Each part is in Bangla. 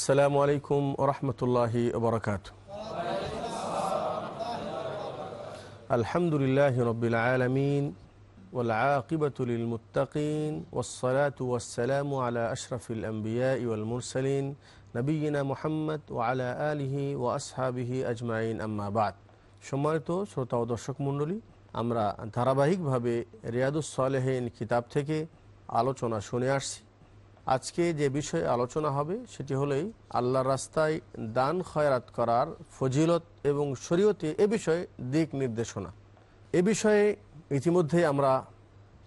আসসালামু আলাইকুম ওরহমতুল্লাহি ওবরাকাত আলহামদুলিল্লাহ রবিল আলমিন والعاقبة للمتقين والصلاة والسلام على أشرف الأنبياء والمرسلين نبينا محمد وعلى آله وأصحابه أجمعين أما بعد সম্মানিত শ্রোতা ও দর্শক মণ্ডলী আমরা ধারাবাহিকভাবে রিয়াদুস সালেহীন কিতাব থেকে আলোচনা শুনে আসছি আজকে যে বিষয়ে আলোচনা হবে সেটি হলেই আল্লাহর রাস্তায় দান খয়রাত করার ফজিলত এবং শরীয়তে এ বিষয়ে দিক নির্দেশনা। এ বিষয়ে ইতিমধ্যে আমরা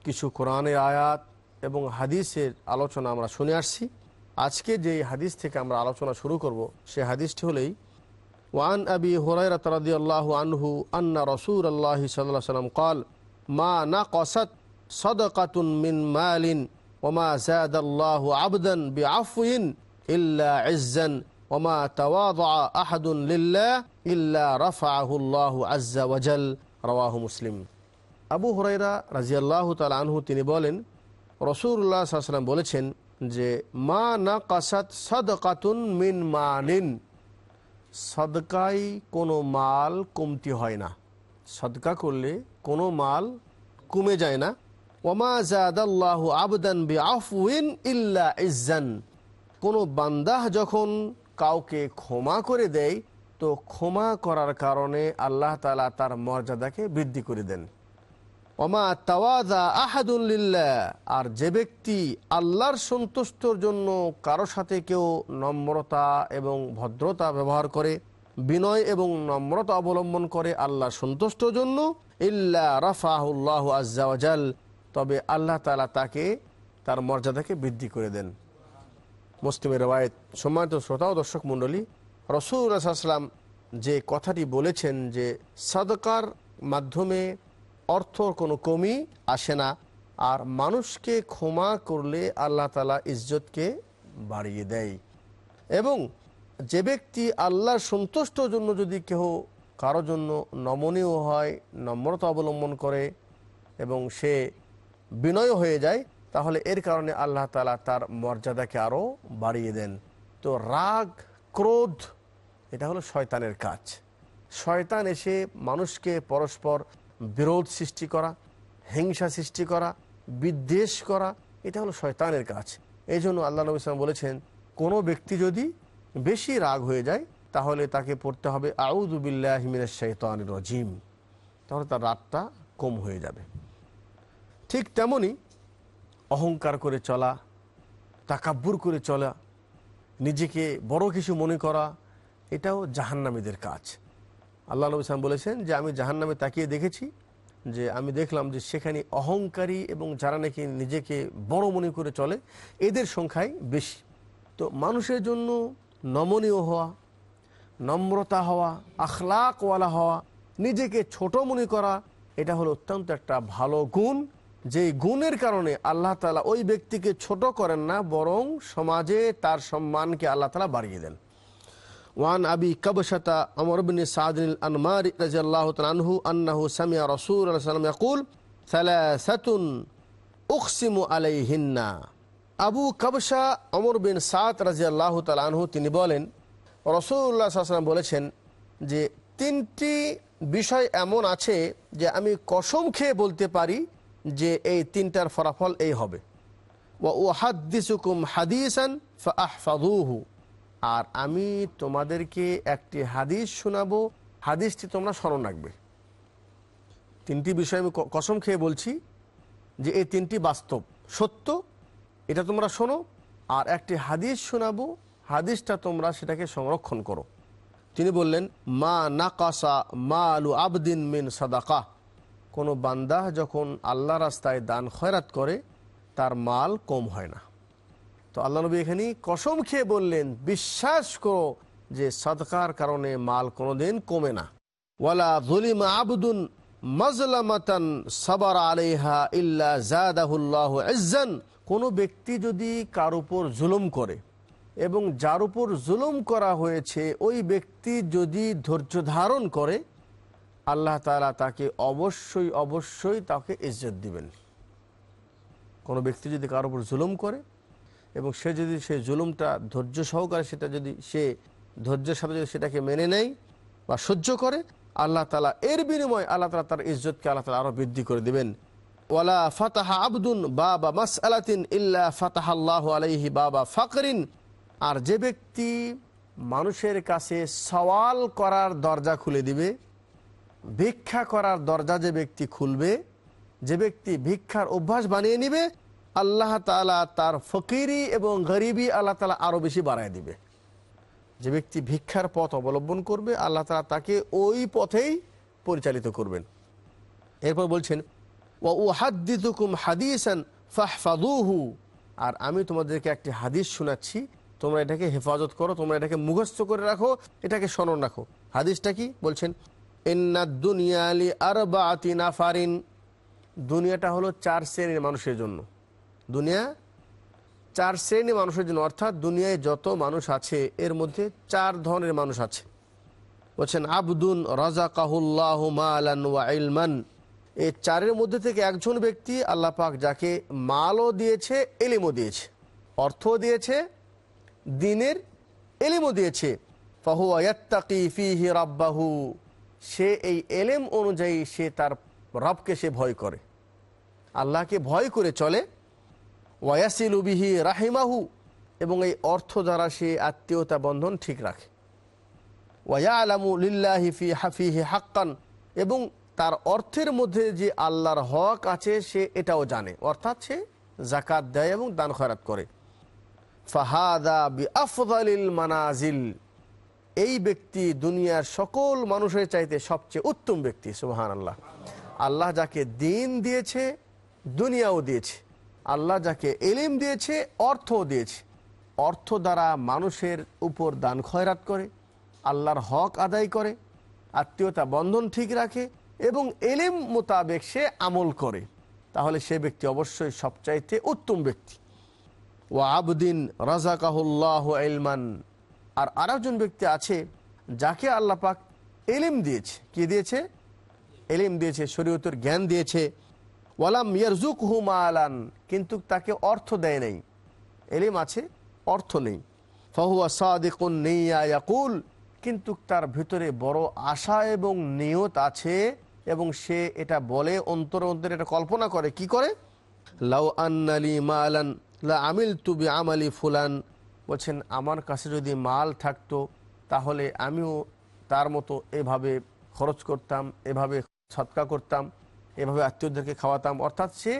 কিছু কোরআনে আয়াত এবং হাদিসের আলোচনা আমরা শুনে আসছি। আজকে যে হাদিস থেকে আমরা আলোচনা শুরু করব, সে হাদিসটি হলেই, ওয়ান আবি হুরাইরা তারাদি আল্লাহ আনহু আন্না রসুল আল্লাহ সাল্লাহ সাল্লাম কল, মা না কসাত সদকাতুন মিন মালিন ওমা জাদ আল্লাহ আবদান বি আফুইন ইল্লা ইজ্জান ওমা তাওয়াদা আহাদুন লিল্লাহ ইল্লা রাফাহুল্লাহু আজ্জা ওয়াজাল রাওয়াহু মুসলিম আবু হরাইরা রাজিয়াল্লাহ তাল আনহু, তিনি বলেন রসুল্লাহ সাল্লাম বলেছেন যে, মা না কাসাত সদকাতুন মিন মালিন। সদকাই কোনো মাল কমতি হয় না। সদকা করলে কোনো মাল কমে যায় না। ওমা বি কোনো বান্দাহ যখন কাউকে ক্ষমা করে দেয়, তো ক্ষমা করার কারণে আল্লাহ তালা তার মর্যাদাকে বৃদ্ধি করে দেন। ওমা তাওয়াদা আহাদুল্লিল্লা আর যে ব্যক্তি আল্লাহর সন্তুষ্টর জন্য কারও সাথে কেউ নম্রতা এবং ভদ্রতা ব্যবহার করে, বিনয় এবং নম্রতা অবলম্বন করে আল্লাহর সন্তুষ্টর জন্য, ইল্লা রাফাহুল্লাহ আজ্জাওয়াজাল তবে আল্লাহ তালা তাকে তার মর্যাদাকে বৃদ্ধি করে দেন। মুসলিমের রবায়ত সম্মানিত শ্রোতা ও দর্শক মণ্ডলী, রসুল রাসাল্লাম যে কথাটি বলেছেন যে সদকার মাধ্যমে অর্থর কোনো কমি আসে না, আর মানুষকে ক্ষমা করলে আল্লাহ তালা ইজ্জতকে বাড়িয়ে দেয়। এবং যে ব্যক্তি আল্লাহর সন্তুষ্টর জন্য যদি কেহ কারও জন্য নমনীয় হয়, নম্রতা অবলম্বন করে, এবং সে বিনয় হয়ে যায়, তাহলে এর কারণে আল্লাহ তালা তার মর্যাদাকে আরও বাড়িয়ে দেন। তো রাগ, ক্রোধ, এটা হলো শয়তানের কাজ। শয়তান এসে মানুষকে পরস্পর বিরোধ সৃষ্টি করা, হিংসা সৃষ্টি করা, বিদ্বেষ করা, এটা হলো শয়তানের কাজ। এই জন্য আল্লাহ নবী ইসলাম বলেছেন, কোনো ব্যক্তি যদি বেশি রাগ হয়ে যায়, তাহলে তাকে পড়তে হবে আউদুবিল্লাহমিনের শৈতান রজিম তাহলে তার রাগটা কম হয়ে যাবে। ঠিক তেমনি অহংকার করে চলা, তাকাব্বুর করে চলা, নিজেকে বড় কিছু মনে করা, এটাও জাহান্নামীদের কাজ। আল্লাহ নবী সালাম বলেছেন যে, আমি জাহান্নামে তাকিয়ে দেখেছি যে, আমি দেখলাম যে সেখানে অহংকারী এবং যারা নাকি নিজেকে বড় মনে করে চলে, এদের সংখ্যাই বেশি। তো মানুষের জন্য নমনীয় হওয়া, নম্রতা হওয়া, আখলাকওয়ালা হওয়া, নিজেকে ছোট মনে করা, এটা হলো অত্যন্ত একটা ভালো গুণ। যে গুণের কারণে আল্লাহ তালা ওই ব্যক্তিকে ছোট করেন না, বরং সমাজে তার সম্মানকে আল্লাহ তালা বাড়িয়ে দেন। ওয়ান আবি কবশতা আমর বিন সাদিন আনমার রাজিয়াল্লাহ আনহু আন্নাহু সামিয়া রসুল সাল্লাম ইয়াকুল, সালাসাতুন উকসিমু আলাইহিন্না। আবু কবশা অমর বিন সাদ রাজিয়াল্লাহ আনহু, তিনি বলেন রসুল্লাহ সাল্লাম বলেছেন যে, তিনটি বিষয় এমন আছে যে, আমি কসম খেয়ে বলতে পারি যে এই তিনটার ফলাফল এই হবে। ও আর আমি তোমাদেরকে একটি হাদিস শোনাবো। হাদিসটি তোমরা স্মরণ রাখবে। তিনটি বিষয় আমি কসম খেয়ে বলছি যে এই তিনটি বাস্তব। সত্য, এটা তোমরা শোনো। আর একটি হাদিস শোনাবো। হাদিসটা তোমরা সেটাকে সংরক্ষণ করো। তিনি বললেন, মা নাকাসা মা আলু আবদিন মিন সাদাকা কোনো বান্দা যখন আল্লাহ রাস্তায় দান খয়রাত করে, তার মাল কম হয় না। তো আল্লাহ নবী এখানে কসম খেয়ে বললেন, বিশ্বাস করো যে সদকার কারণে মাল কোনোদিন কমে না। ওয়ালা জুলিম আবদুন মজলামাতান সাবার আলাইহা ইল্লা জাদাহুল্লাহ ইজ্জান। কোনো ব্যক্তি যদি কার উপর জুলুম করে এবং যার উপর জুলুম করা হয়েছে, ওই ব্যক্তি যদি ধৈর্য ধারণ করে আল্লাহ তালা তাকে অবশ্যই অবশ্যই তাকে ইজ্জত দিবেন। কোনো ব্যক্তি যদি কারোর উপর জুলুম করে এবং সে যদি সেই জুলুমটা ধৈর্য সহকারে সেটা যদি সে ধৈর্যের সাথে যদি সেটাকে মেনে নেয় বা সহ্য করে, আল্লাহ তালা এর বিনিময়ে আল্লাহ তালা তার ইজ্জতকে আল্লাহ তালা আরও বৃদ্ধি করে দেবেন। ওয়ালা ফাতাহা আবদুন বাবা মাস আলাতিন ইল্লা ফাতাহ আল্লাহ আলাইহি বাবা ফাকরিন। আর যে ব্যক্তি মানুষের কাছে সওয়াল করার দরজা খুলে দিবে ভিক্ষা করার দরজা যে ব্যক্তি খুলবে, যে ব্যক্তি ভিক্ষার অভ্যাস বানিয়ে নিবে, আল্লাহ তালা তার ফকিরি এবং গরিবি আল্লাহ তালা আরও বেশি বাড়ায় দিবে। যে ব্যক্তি ভিক্ষার পথ অবলম্বন করবে, আল্লাহ তালা তাকে ওই পথেই পরিচালিত করবেন। এরপর বলছেন ও আর আমি তোমাদেরকে একটি হাদিস শোনাচ্ছি, তোমরা এটাকে হেফাজত করো, তোমরা এটাকে মুখস্থ করে রাখো, এটাকে স্মরণ রাখো। হাদিসটা কি? বলছেন বা নাফারিন। দুনিয়াটা হলো চার শ্রেণির মানুষের জন্য। দুনিয়া চার শ্রেণির মানুষের জন্য, অর্থাৎ দুনিয়ায় যত মানুষ আছে, এর মধ্যে চার ধরনের মানুষ আছে। বলছেন, আবদুন রাজা কাহুল্লাহ মালান ইলমান। এই চারের মধ্যে থেকে একজন ব্যক্তি আল্লাহ পাক যাকে মালও দিয়েছে এলিমও দিয়েছে। অর্থ দিয়েছে, দিনের এলিমও দিয়েছে। ফাহু আয়াত্তাকি ফিহি রাব্বাহু। সে এই এলেম অনুযায়ী সে তার রবকে সে ভয় করে। আল্লাহকে ভয় করে চলে। ওয়াসিল বিহি রাহিমাহু এবং এই অর্থ দ্বারা সে আত্মীয়তা বন্ধন ঠিক রাখে। ওয়া আলামু লিল্লাহি ফি হাফিহি হাক্কান এবং তার অর্থের মধ্যে যে আল্লাহর হক আছে সে এটাও জানে। অর্থাৎ সে জাকাত দেয় এবং দান খয়রাত করে। ফাহাদা বি আফদালিল মানাজিল এই ব্যক্তি দুনিয়ার সকল মানুষের চাইতে সবচেয়ে উত্তম ব্যক্তি সুবাহান আল্লাহ আল্লাহ যাকে দিন দিয়েছে, দুনিয়াও দিয়েছে। আল্লাহ যাকে এলিম দিয়েছে, অর্থও দিয়েছে। অর্থ দ্বারা মানুষের উপর দান খয়রাত করে, আল্লাহর হক আদায় করে, আত্মীয়তা বন্ধন ঠিক রাখে এবং এলিম মোতাবেক সে আমল করে। তাহলে সে ব্যক্তি অবশ্যই সবচাইতে উত্তম ব্যক্তি। ও আবদিন রাজাকাহুল্লাহ এলমান আর আরেকজন ব্যক্তি আছে যাকে আল্লাহ পাক এলিম দিয়েছে। কি দিয়েছে? এলিম দিয়েছে, শরীয়তের জ্ঞান দিয়েছে। ওয়ালাম ইয়ারজুক হুমা আলান কিন্তু তাকে অর্থ দেয় নাই। এলিম আছে, অর্থ নেই। ফাহুয়া সাদিকুন নেইয়া ইয়াকুল, কিন্তু তার ভিতরে বড় আশা এবং নিয়ত আছে এবং সে এটা বলে, অন্তরে অন্তরে এটা কল্পনা করে। কি করে? লাউ আন্নালি মালান, লা আমিল তুবি আমালি ফুলান বলছেন, আমার কাছে যদি মাল থাকতো, তাহলে আমিও তার মতো এভাবে খরচ করতাম, এভাবে সৎকা করতাম, এভাবে আত্মীয়দেরকে খাওয়াতাম। অর্থাৎ সে,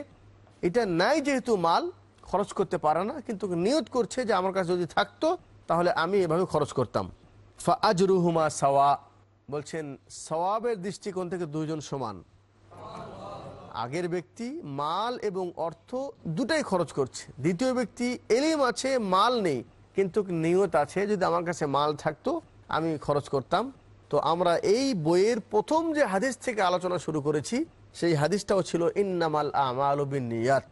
এটা নাই যেহেতু মাল, খরচ করতে পারে না, কিন্তু নিয়ত করছে যে, আমার কাছে যদি থাকতো, তাহলে আমি এভাবে খরচ করতাম। ফা আজরুহুমা সাওয়া, বলছেন, সওয়াবের দৃষ্টিকোণ থেকে দুজন সমান। আগের ব্যক্তি মাল এবং অর্থ দুটাই খরচ করছে, দ্বিতীয় ব্যক্তি এলিম আছে, মাল নেই। কিন্তু নিয়ত আছে, যদি আমার কাছে মাল থাকতো, আমি খরচ করতাম। তো আমরা এই বইয়ের প্রথম যে হাদিস থেকে আলোচনা শুরু করেছি, সেই হাদিসটাও ছিল, ইন্নামাল আমাল বিন নিয়াত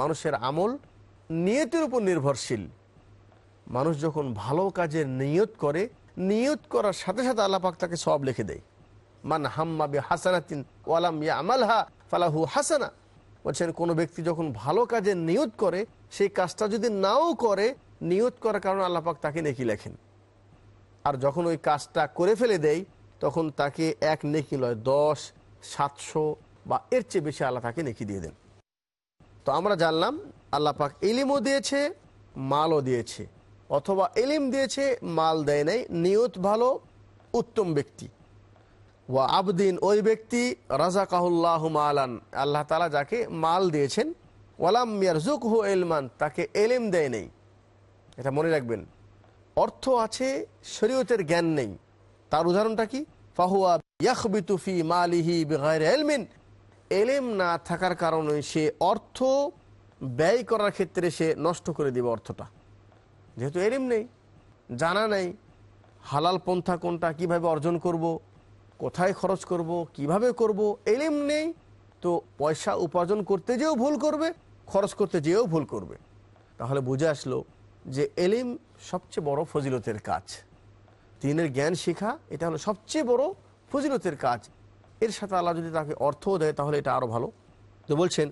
মানুষের আমল নিয়তের উপর নির্ভরশীল। মানুষ যখন ভালো কাজের নিয়ত করে, নিয়ত করার সাথে সাথে আল্লাপাক তাকে সব লিখে দেয়। মান হাম্মা বে হাসানাতিন ওয়ালাম ইয়া আমালহা ফালাহু হাসানা। বলছেন, কোনো ব্যক্তি যখন ভালো কাজের নিয়ত করে, সেই কাজটা যদি নাও করে নিয়ত করার কারণে আল্লাপাক তাকে নেকি লেখেন। আর যখন ওই কাজটা করে ফেলে দেয়, তখন তাকে এক নেকি লয়, দশ, সাতশো বা এর চেয়ে বেশি আল্লাহ তাকে নেকি দিয়ে দেন। তো আমরা জানলাম, আল্লাহ পাক এলিমও দিয়েছে, মালও দিয়েছে। অথবা এলিম দিয়েছে, মাল দেয় নাই, নিয়ত ভালো, উত্তম ব্যক্তি। ওয়া আবদিন, ওই ব্যক্তি রাজা কাহুল্লাহ মালান। আল্লাহ তালা যাকে মাল দিয়েছেন, ওয়ালাম মিয়ারজুক হু এলমান তাকে এলিম দেয় নেই। এটা মনে রাখবেন। অর্থ আছে, শরীয়তের জ্ঞান নেই। তার উদাহরণটা কি? ফাহুয়া ইয়াকবিতুফি মালিহি এলমিন এলেম না থাকার কারণে সে অর্থ ব্যয় করার ক্ষেত্রে সে নষ্ট করে দিবে অর্থটা। যেহেতু এলিম নেই, জানা নেই, হালাল পন্থা কোনটা কীভাবে অর্জন করব। কোথায় খরচ করব, কীভাবে করব, এলিম নেই, তো পয়সা উপার্জন করতে যেও ভুল করবে, খরচ করতে যেও ভুল করবে। তাহলে বুঝে আসলো যে এলিম সবচেয়ে বড় ফজিলতের কাজ। দিনের জ্ঞান শেখা, এটা হলো সবচেয়ে বড় ফজিলতের কাজ। এর সাথে আল্লাহ যদি তাকে অর্থও দেয়, তাহলে এটা আরও ভালো। তো বলছেন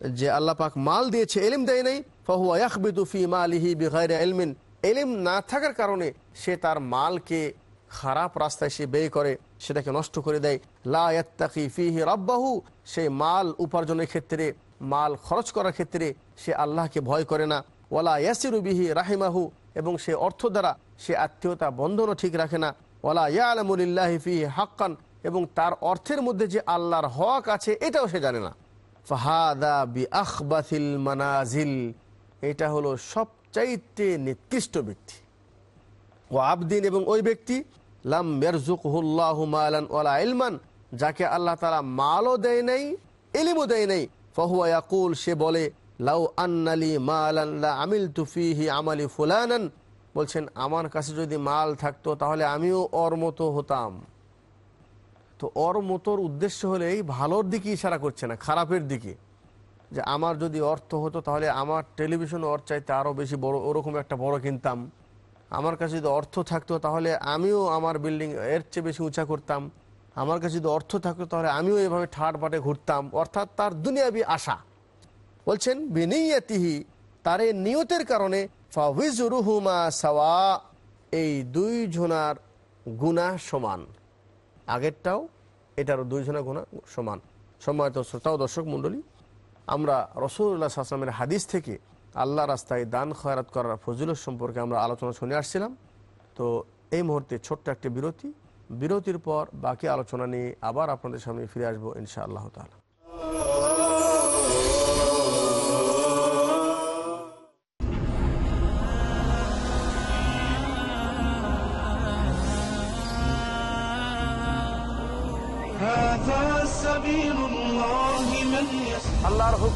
যে আল্লাহ পাক মাল দিয়েছে, এলিম দেয় নাই। ফাহুয়া ইয়াকবিদু ফি মালিহি বিগাইরে এলমিন এলিম না থাকার কারণে সে তার মালকে খারাপ রাস্তায় সে ব্যয় করে, সেটাকে নষ্ট করে দেয়। লা ইয়াত্তাকি ফিহি রাব্বাহু। সে মাল উপার্জনের ক্ষেত্রে, মাল খরচ করার ক্ষেত্রে সে আল্লাহকে ভয় করে না। ওয়ালা ইয়াসিরু বিহি রাহিমাহু, এবং সে অর্থ দ্বারা সে আত্মীয়তা বন্ধনও ঠিক রাখে না। ওয়ালা ইয়ালামুলিল্লাহি ফিহি হাক্কান, এবং তার অর্থের মধ্যে যে আল্লাহর হক আছে, এটাও সে জানে না। ফাহাদা বি আখবাথিল মানাজিল, এটা হলো সবচাইতে নিকৃষ্ট ব্যক্তি। ও আবদিন এবং ওই ব্যক্তি, লাম মেরজুকুল্লাহ মালান ওয়ালা ইলমান, যাকে আল্লাহ তালা মালও দেয় নাই এলিমও দেয় নাই। ফহুয়া ইয়াকুল, সে বলে লাউ আন্নালি মালান লা আমিল তুফিহি আমালি ফুলানান। বলছেন, আমার কাছে যদি মাল থাকতো, তাহলে আমিও ওর মতো হতাম। তো ওর মতোর উদ্দেশ্য হলে এই ভালোর দিকে ইশারা করছে না, খারাপের দিকে। যে আমার যদি অর্থ হতো, তাহলে আমার টেলিভিশন ওর চাইতে আরও বেশি বড়, ওরকম একটা বড় কিনতাম। আমার কাছে যদি অর্থ থাকতো, তাহলে আমিও আমার বিল্ডিং এর চেয়ে বেশি উঁচা করতাম। আমার কাছে যদি অর্থ থাকতো, তাহলে আমিও এভাবে ঠাট বাটে ঘুরতাম। অর্থাৎ তার দুনিয়াবি আশা। বলছেন, বিনিয়াতিহি, তার নিয়তের কারণে ফাউজুরুহুমা সাওয়া, এই দুই জনার গুণা সমান। আগেরটাও, এটারও দুইজনা গুণা সমান। সম্মানিত শ্রোতা ও দর্শক মণ্ডলী, আমরা রসুল্লাহ আসলামের হাদিস থেকে আল্লাহ রাস্তায় দান খয়রাত করার ফজিলত সম্পর্কে আমরা আলোচনা শুনে আসছিলাম। তো এই মুহূর্তে ছোট্ট একটি বিরতি। বিরতির পর বাকি আলোচনা নিয়ে আবার আপনাদের সামনে ফিরে আসব ইনশা আল্লাহ তালা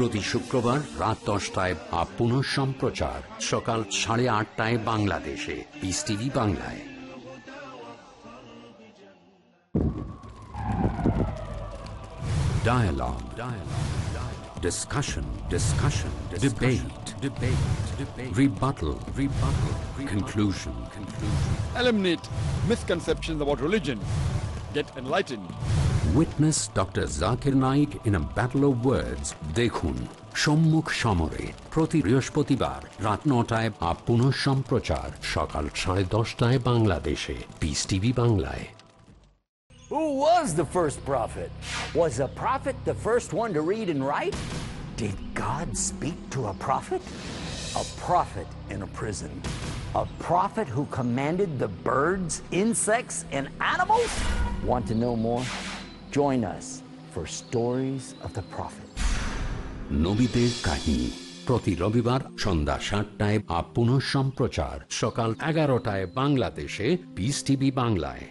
প্রতি শুক্রবার রাত দশটায় বা পুনঃ সম্প্রচার সকাল সাড়ে আটটায় বাংলাদেশে পিস টিভি বাংলায় Dialogue. Dialogue. Discussion. Discussion. Debate. Debate. Debate. Rebuttal. Rebuttal. Conclusion. Conclusion. eliminate misconceptions about religion, get enlightened. Witness Dr. Zakir Naik in a battle of words. দেখুন সম্মুখ সমরে প্রতি বৃহস্পতিবার রাত নটায় বা পুনঃ সম্প্রচার সকাল সাড়ে দশটায় বাংলাদেশে পিস টিভি বাংলায় Who was the first prophet? Was a prophet the first one to read and write? Did God speak to a prophet? A prophet in a prison. A prophet who commanded the birds, insects, and animals? Want to know more? Join us for Stories of the Prophet. নবীদের কাহিনী। প্রতি রবিবার সন্ধ্যা সাতটায় বা পুনঃ সম্প্রচার। সকাল এগারোটায় বাংলাদেশে। পিস টিভি বাংলায়।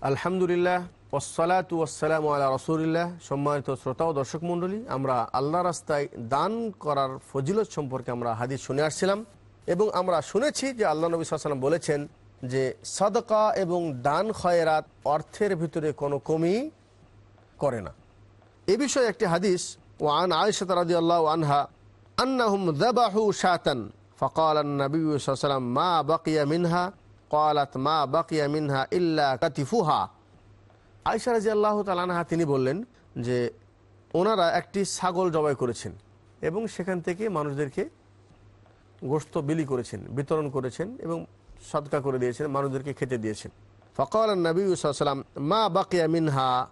আলহামদুলিল্লাহ ওসালাতু ওসালাম আল্লাহ রসুলিল্লাহ। সম্মানিত শ্রোতা ও দর্শক মণ্ডলী আমরা আল্লাহ রাস্তায় দান করার ফজিলত সম্পর্কে আমরা হাদিস শুনে আসছিলাম। এবং আমরা শুনেছি যে আল্লাহ নবী সাল্লাম বলেছেন যে সদকা এবং দান খয়রাত অর্থের ভিতরে কোনো কমি করে না। এ বিষয়ে একটি হাদিস ওয়ান আয়সাত রাজি আল্লাহ আনহা, আন্নাহুম দাবাহু শাতান, ফকাল নবী সাল্লাম মা বাকিয়া মিনহা? কলাত মা বাকিয়া মিনহা ইল্লা কাতিফুহা। আয়সা রাজি আল্লাহ তালানহা তিনি বললেন যে, ওনারা একটি ছাগল জবাই করেছেন এবং সেখান থেকে মানুষদেরকে গোস্ত বিলি করেছেন বিতরণ করেছেন এবং সদকা করে দিয়েছেন মানুষদেরকে খেতে দিয়েছেন। ফকল নবী সাল্লাম মা বাকিয়া মিনহা?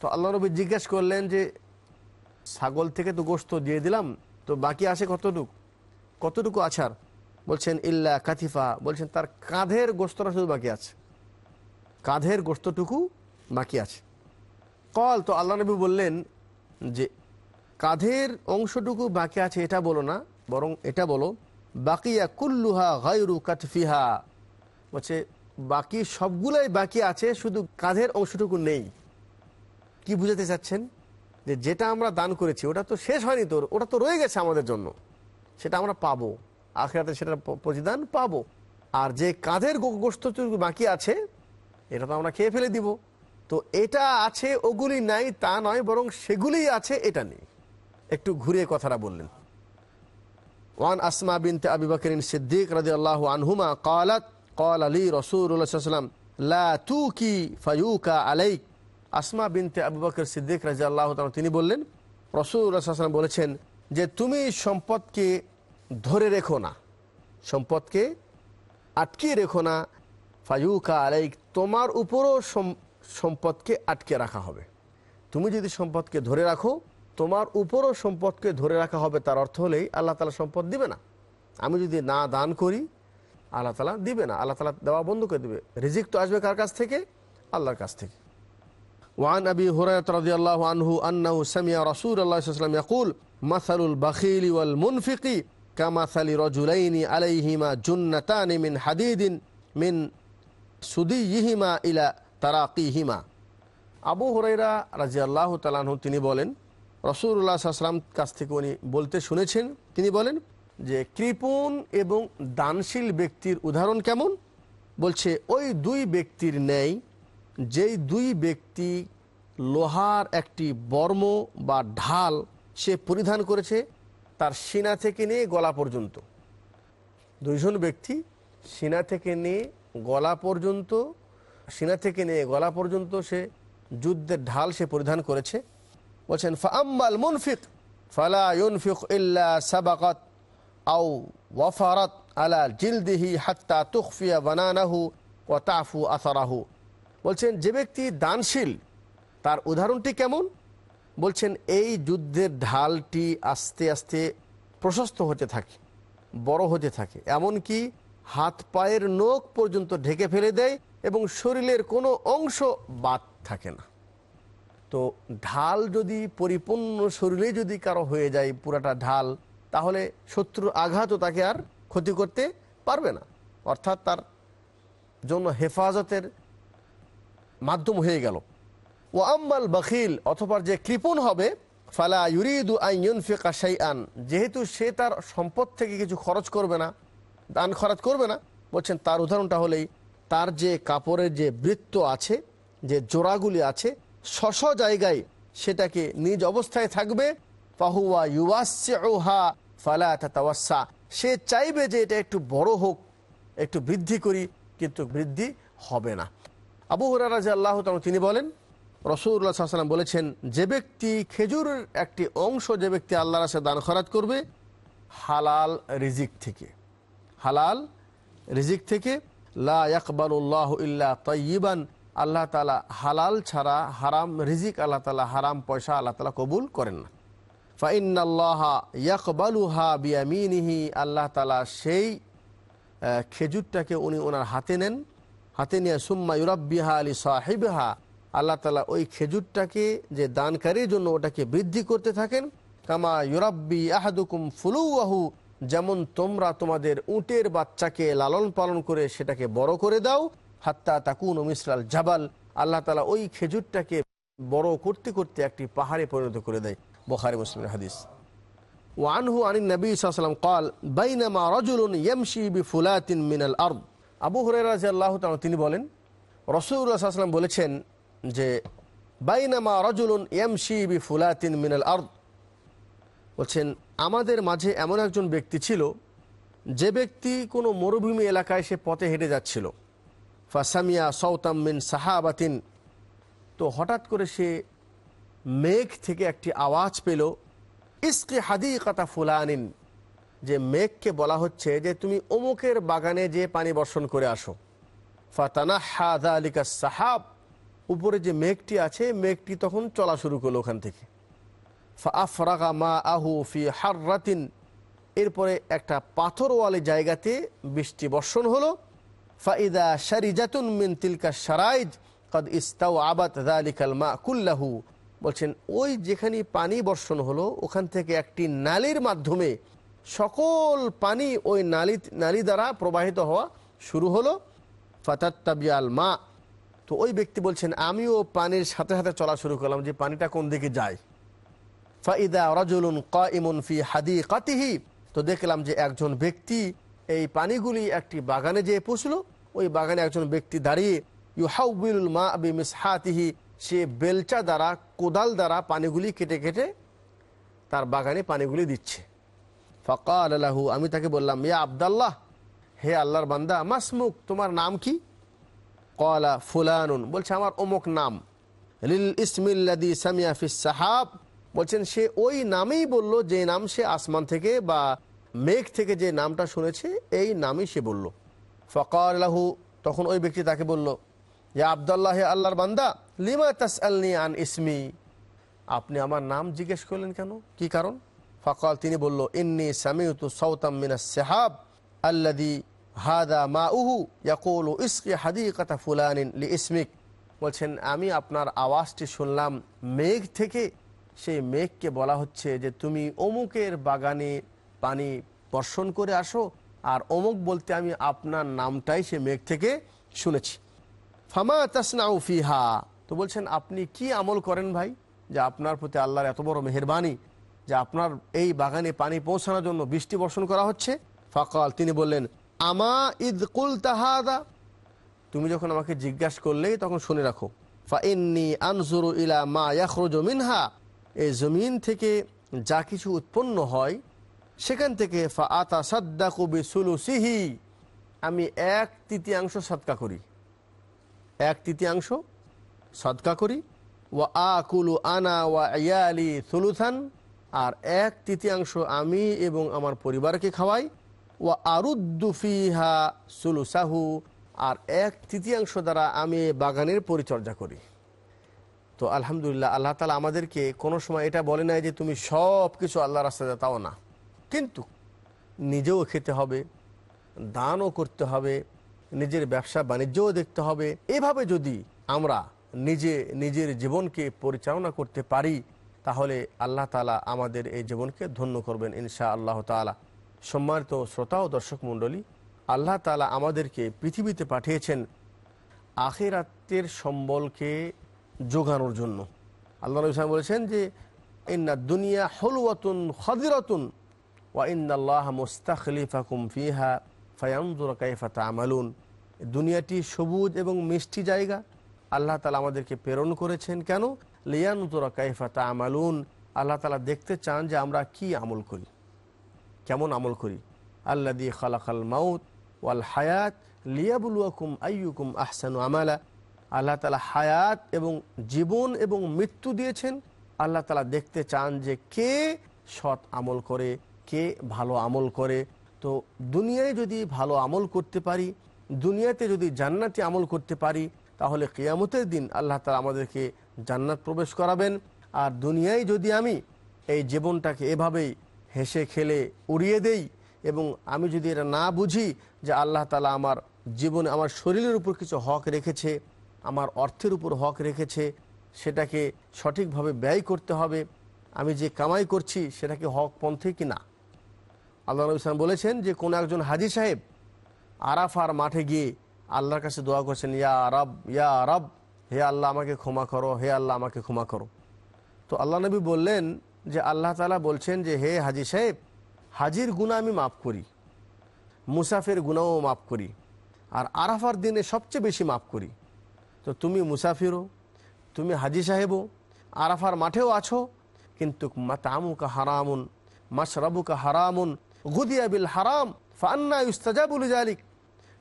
তো আল্লাহ নবী জিজ্ঞেস করলেন যে ছাগল থেকে তো গোস্ত দিয়ে দিলাম তো বাকি আছে কতটুকু? কতটুকু আছার? বলছেন ইল্লা কাতিফা। বলছেন তার কাঁধের গোস্তটা শুধু বাকি আছে। কাঁধের গোস্তটুকু বাকি আছে। কল তো আল্লাহ নবী বললেন যে কাঁধের অংশটুকু বাকি আছে এটা বলো না বরং এটা বলো বাকিয়া কুল্লুহা গায়রু কাতফিহা। বলছে, বাকি সবগুলাই বাকি আছে, শুধু কাঁধের অংশটুকু নেই। কি বুঝাতে চাচ্ছেন? যে যেটা আমরা দান করেছি, ওটা তো শেষ হয়নি তোর, ওটা তো রয়ে গেছে আমাদের জন্য। সেটা আমরা পাবো। আখেরাতে সেটার প- প্রতিদান পাবো। আর যে কাঁধের গো- গোস্তটুকু বাকি আছে, এটা তো আমরা খেয়ে ফেলে দিব। তো এটা আছে, ওগুলি নাই, তা নয়, বরং সেগুলিই আছে, এটা নেই। একটু ঘুরিয়ে কথাটা বললেন। ওয়ান আসমা বিনতে আবি বকরিন সিদ্দিক রাজি আল্লাহ আনহুমা কলাত কল আলী রসুরাম লা তু কি ফায়ুকা আলাইক আসমা বিনতে আবু বকর সিদ্দিক রাজি আল্লাহ তিনি বললেন রসুরাম বলেছেন যে তুমি সম্পদকে ধরে রেখো না, সম্পদকে আটকিয়ে রেখো না, ফায়ুকা আলাইক, তোমার উপরও সম্পদকে আটকে রাখা হবে। তুমি যদি সম্পদকে ধরে রাখো তোমার উপরও সম্পদকে ধরে রাখা হবে তার অর্থ হলেই আল্লাহ তালা সম্পদ দিবে না আমি যদি না দান করি আল্লাহ তালা দিবে না আল্লাহ তালা দেওয়া বন্ধ করে দিবে রিজিক তো আসবে কার কাছ থেকে আল্লাহর কাছ থেকে وعن أبي هريرة رضي الله عنه أنه سمع رسول الله صلى الله عليه وسلم يقول مثل البخيل والمنفق كمثل رجلين عليهما جنتان من حديد من সুদিহিমা ইলা তারাকিহিমা আবু হরাইরা রাজি আল্লাহ তালাহু তিনি বলেন রসুল্লাহ সাল্লাম কাছ থেকে উনি বলতে শুনেছেন। তিনি বলেন যে, কৃপণ এবং দানশীল ব্যক্তির উদাহরণ কেমন? বলছে, ওই দুই ব্যক্তির ন্যায় যেই দুই ব্যক্তি লোহার একটি বর্ম বা ঢাল সে পরিধান করেছে, তার সিনা থেকে নিয়ে গলা পর্যন্ত। দুইজন ব্যক্তি সিনা থেকে নিয়ে গলা পর্যন্ত, সিনা থেকে নিয়ে গলা পর্যন্ত সে যুদ্ধের ঢাল সে পরিধান করেছে। বলছেন ফাম্বাল মুনফিক ফালা ইউনফিক ইল্লা সাবাকাত আও ওয়াফারাত আলা জিলদিহি হাত্তা তুখফিয়া বানানাহু ও তাফু আসারাহু। বলছেন, যে ব্যক্তি দানশীল, তার উদাহরণটি কেমন? বলছেন, এই যুদ্ধের ঢালটি আস্তে আস্তে প্রশস্ত হতে থাকে, বড় হতে থাকে, এমনকি হাত পায়ের নখ পর্যন্ত ঢেকে ফেলে দেয় এবং শরীরের কোনো অংশ বাদ থাকে না। তো ঢাল যদি পরিপূর্ণ শরীরে যদি কারও হয়ে যায় পুরাটা ঢাল, তাহলে শত্রুর আঘাতও তাকে আর ক্ষতি করতে পারবে না। অর্থাৎ তার জন্য হেফাজতের মাধ্যম হয়ে গেল। ও আম্মাল বখিল, অথবা যে কৃপণ হবে, ফালা ইউরিদু আইন ফিকা আন যেহেতু সে তার সম্পদ থেকে কিছু খরচ করবে না, দান খরচ করবে না, বলছেন তার উদাহরণটা হলেই তার যে কাপড়ের যে বৃত্ত আছে, যে জোড়াগুলি আছে শশ জায়গায় সেটাকে নিজ অবস্থায় থাকবে। ফাহুয়া ইউওয়াসা ফালা সে চাইবে যে এটা একটু বড় হোক, একটু বৃদ্ধি করি, কিন্তু বৃদ্ধি হবে না। আবু হরারাজ আল্লাহ তিনি বলেন রসুল্লাহ সাল্লাম বলেছেন, যে ব্যক্তি খেজুরের একটি অংশ যে ব্যক্তি আল্লাহ রাসে দান খরাত করবে, হালাল রিজিক থেকে। হালাল রিজিক থেকে লা ইয়াকবালুল্লাহ ইল্লা তয়িবান আল্লাহ তালা হালাল ছাড়া হারাম রিজিক আল্লাহ তালা হারাম পয়সা আল্লাহ তালা কবুল করেন না। ফাইনাল্লাহ আল্লাহ তালা সেই খেজুরটাকে উনি ওনার হাতে নেন। হাতে নিয়ে সুম্মা ইউরাব্বিহা আলী সাহেবহা আল্লাহ তালা ওই খেজুরটাকে যে দানকারীর জন্য ওটাকে বৃদ্ধি করতে থাকেন। কামা ইউরাব্বি আহাদুকুম ফুলুয়াহু যেমন তোমরা তোমাদের উটের বাচ্চাকে লালন পালন করে সেটাকে বড় করে দাও। হাত্তা তাকুন মিসরাল জাবাল। আল্লাহ তালা ওই খেজুরটাকে বড় করতে করতে একটি পাহাড়ে পরিণত করে দেয়। বখারি মুসলিমের হাদিস। ওয়ানহু আনিন নবী সাল্লাম কল, বাইনামা রজুলুন ইয়ামশি বি ফুলাতিন মিনাল আর্দ। আবু হরেরা যে আল্লাহ তিনি বলেন রসুল্লাহ সাল্লাম বলেছেন যে, বাইনামা রজুলুন ইয়ামশি বি ফুলাতিন মিনাল আর্দ। বলছেন, আমাদের মাঝে এমন একজন ব্যক্তি ছিল, যে ব্যক্তি কোনো মরুভূমি এলাকায় সে পথে হেঁটে যাচ্ছিল। ফাসামিয়া সৌতাম মিন সাহাবাতিন। তো হঠাৎ করে সে মেঘ থেকে একটি আওয়াজ পেল, ইসকে হাদি কাতা ফুলানিন যে মেঘকে বলা হচ্ছে যে তুমি অমুকের বাগানে যে পানি বর্ষণ করে আসো। ফাতানা হাদা আলিকা সাহাব, উপরে যে মেঘটি আছে, মেঘটি তখন চলা শুরু করল ওখান থেকে। ফাফরাগা মা আহু ফি হার্রাতিন, এরপরে একটা পাথরওয়ালি জায়গাতে বৃষ্টি বর্ষণ হলো। ফাইদা শারিজাতুন মিন তিলকা সারাইজ কদ ইস্তাও আবাদ দালিকাল মা কুল্লাহু। বলছেন, ওই যেখানে পানি বর্ষণ হলো, ওখান থেকে একটি নালির মাধ্যমে সকল পানি ওই নালি নালি দ্বারা প্রবাহিত হওয়া শুরু হলো। ফাতাত্তাবিয়াল মা। তো ওই ব্যক্তি বলছেন, আমিও পানির সাথে সাথে চলা শুরু করলাম যে পানিটা কোন দিকে যায়। ফাইদা রাজুলুন কাইমুন ফি হাদি কাতিহি তো দেখলাম যে একজন ব্যক্তি এই পানিগুলি একটি বাগানে যেয়ে পৌঁছলো। ওই বাগানে একজন ব্যক্তি দাঁড়িয়ে, ইউহাউবিলুল মা আবি মিসহাতিহি সে বেলচা দ্বারা, কোদাল দ্বারা পানিগুলি কেটে কেটে তার বাগানে পানিগুলি দিচ্ছে। ফকাল আল্লাহু আমি তাকে বললাম, ইয়া আবদাল্লাহ, হে আল্লাহর বান্দা, মাসমুক, তোমার নাম কি? কলা, ফুলানুন বলছে, আমার অমুক নাম। লিল ইসমিল্লাদি সামিয়া ফিস সাহাব বলছেন, সে ওই নামেই বলল যে নাম সে আসমান থেকে বা মেঘ থেকে যে নামটা শুনেছে, এই নামই সে বলল। ফকার আলাহু তখন ওই ব্যক্তি তাকে বলল, ইয়া আবদাল্লাহ আল্লাহর বান্দা, লিমা তাস আন ইসমি? আপনি আমার নাম জিজ্ঞেস করলেন কেন? কি কারণ? ফকাল, তিনি বলল, ইন্নি সামিউতু সৌতাম মিনাস সেহাব আল্লাদি হাদা মা উহু ইয়াকুল ইসকি হাদিকাতা ফুলানিন লি ইসমিক বলছেন, আমি আপনার আওয়াজটি শুনলাম, মেঘ থেকে। সেই মেঘকে বলা হচ্ছে যে, তুমি অমুকের বাগানে পানি বর্ষণ করে আসো। আর অমুক বলতে আমি আপনার নামটাই সে মেঘ থেকে শুনেছি। ফামা তাসনাউ ফিহা। তো বলছেন, আপনি কি আমল করেন ভাই? যে আপনার প্রতি আল্লাহর এত বড় মেহরবানি, যে আপনার এই বাগানে পানি পৌঁছানোর জন্য বৃষ্টি বর্ষণ করা হচ্ছে? ফকাল, তিনি বললেন, আমা ইদ কুল তাহাদা তুমি যখন আমাকে জিজ্ঞাসা করলে, তখন শুনে রাখো ইলা মা ইয়াখরুজু মিনহা। এই জমিন থেকে যা কিছু উৎপন্ন হয় সেখান থেকে ফা সাদ্দা কবি আমি এক তৃতীয়াংশ সৎকা করি। এক তৃতীয়াংশ সৎকা করি। ওয়া আকুলু আনা ওয়া সুলুথান আর এক তৃতীয়াংশ আমি এবং আমার পরিবারকে খাওয়াই। ওয়া আরুদ্দু ফিহা সুলুসাহু, আর এক তৃতীয়াংশ দ্বারা আমি বাগানের পরিচর্যা করি। তো আলহামদুলিল্লাহ, আল্লাহ তালা আমাদেরকে কোনো সময় এটা বলে নাই যে তুমি সব কিছু আল্লাহ রাস্তায় তাও না। কিন্তু নিজেও খেতে হবে, দানও করতে হবে, নিজের ব্যবসা বাণিজ্যও দেখতে হবে। এভাবে যদি আমরা নিজে নিজের জীবনকে পরিচালনা করতে পারি, তাহলে আল্লাহ তালা আমাদের এই জীবনকে ধন্য করবেন ইনশা আল্লাহ তালা সম্মানিত শ্রোতা ও দর্শক মণ্ডলী, আল্লাহ তালা আমাদেরকে পৃথিবীতে পাঠিয়েছেন আখেরাতের সম্বলকে যোগানোর জন্য। আল্লাহ নবী বলেছেন যে ইন্না দুনিয়া হলুয়াতুন খদিরাতুন। ওয়া ইন্দাল্লাহ মুস্তাখলিফাকুম ফিহা ফায়ামদুর কাইফা তামালুন দুনিয়াটি সবুজ এবং মিষ্টি জায়গা, আল্লাহ তালা আমাদেরকে প্রেরণ করেছেন। কেন? লিয়ানুতরা কাইফা তামালুন, আল্লাহ তালা দেখতে চান যে আমরা কি আমল করি। কেমন আমল করি? আল্লা দিয়ে খালাকাল মাউত ওয়াল হায়াত লিয়াবুলুয়াকুম আইয়ুকুম আহসানু আমালা। আল্লাহ তালা হায়াত এবং জীবন এবং মৃত্যু দিয়েছেন। আল্লাহ তালা দেখতে চান যে কে সৎ আমল করে। কে ভালো আমল করে? তো দুনিয়ায় যদি ভালো আমল করতে পারি, দুনিয়াতে যদি জান্নাতি আমল করতে পারি, তাহলে কেয়ামতের দিন আল্লাহ তালা আমাদেরকে জান্নাত প্রবেশ করাবেন। আর দুনিয়ায় যদি আমি এই জীবনটাকে এভাবেই হেসে খেলে উড়িয়ে দেই এবং আমি যদি এটা না বুঝি যে আল্লাহ তালা আমার জীবনে আমার শরীরের উপর কিছু হক রেখেছে, আমার অর্থের উপর হক রেখেছে, সেটাকে সঠিকভাবে ব্যয় করতে হবে, আমি যে কামাই করছি সেটাকে হক পন্থে কি না? আল্লাহ নবী ইসলাম বলেছেন যে কোনো একজন হাজি সাহেব আরাফার মাঠে গিয়ে আল্লাহর কাছে দোয়া করছেন, ইয়া রব ইয়া রব, হে আল্লাহ আমাকে ক্ষমা করো, হে আল্লাহ আমাকে ক্ষমা করো। তো আল্লাহ নবী বললেন যে আল্লাহ তালা বলছেন যে, হে হাজি সাহেব, হাজির গুণা আমি মাফ করি, মুসাফের গুণাও মাফ করি, আর আরাফার দিনে সবচেয়ে বেশি মাফ করি। তো তুমি মুসাফিরও, তুমি হাজি সাহেবও, আরাফার মাঠেও আছো, কিন্তু মাতামুকা হারামুন মাসরাবুকা হারামুন গুদিয়া বিল হারাম ফান্না ইস্তাজা বলে জালিক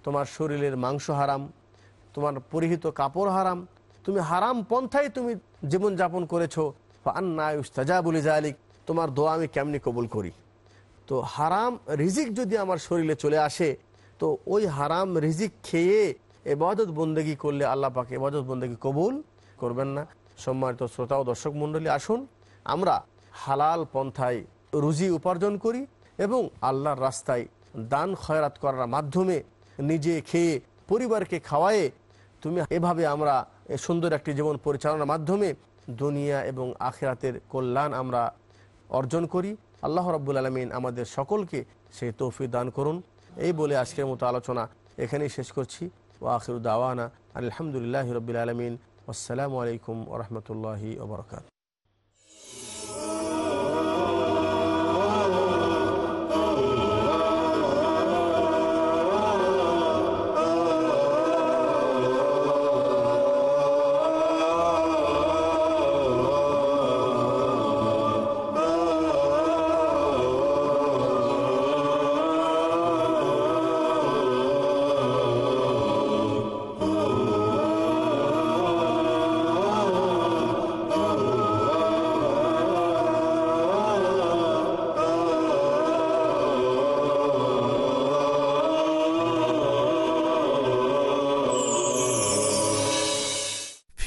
তোমার শরীরের মাংস হারাম, তোমার পরিহিত কাপড় হারাম, তুমি হারাম পন্থায় তুমি জীবনযাপন করেছ ফান্না ইস্তাজা বলে জালিক তোমার দোয়া আমি কেমনি কবুল করি? তো হারাম রিজিক যদি আমার শরীরে চলে আসে, তো ওই হারাম রিজিক খেয়ে এবাদত বন্দেগী করলে আল্লাহ পাকে এবাদত বন্দেগি কবুল করবেন না। সম্মানিত শ্রোতা ও দর্শক মণ্ডলী, আসুন আমরা হালাল পন্থায় রুজি উপার্জন করি এবং আল্লাহর রাস্তায় দান খয়রাত করার মাধ্যমে নিজে খেয়ে পরিবারকে খাওয়ায়ে তুমি এভাবে আমরা সুন্দর একটি জীবন পরিচালনার মাধ্যমে দুনিয়া এবং আখেরাতের কল্যাণ আমরা অর্জন করি। আল্লাহ রব্বুল আলমিন আমাদের সকলকে সেই তৌফি দান করুন। এই বলে আজকের মতো আলোচনা এখানেই শেষ করছি। ও আখির দাওয়ানা আলহামদুলিল্লাহ রবিল আলমিন। আসসালামু আলাইকুম ওরহমতুল্লাহি ওবরকাত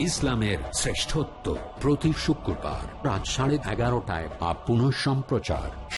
ইসলামের শ্রেষ্ঠত্ব প্রতি শুক্রবার রাত সাড়ে এগারোটায় বা পুনঃ সম্প্রচার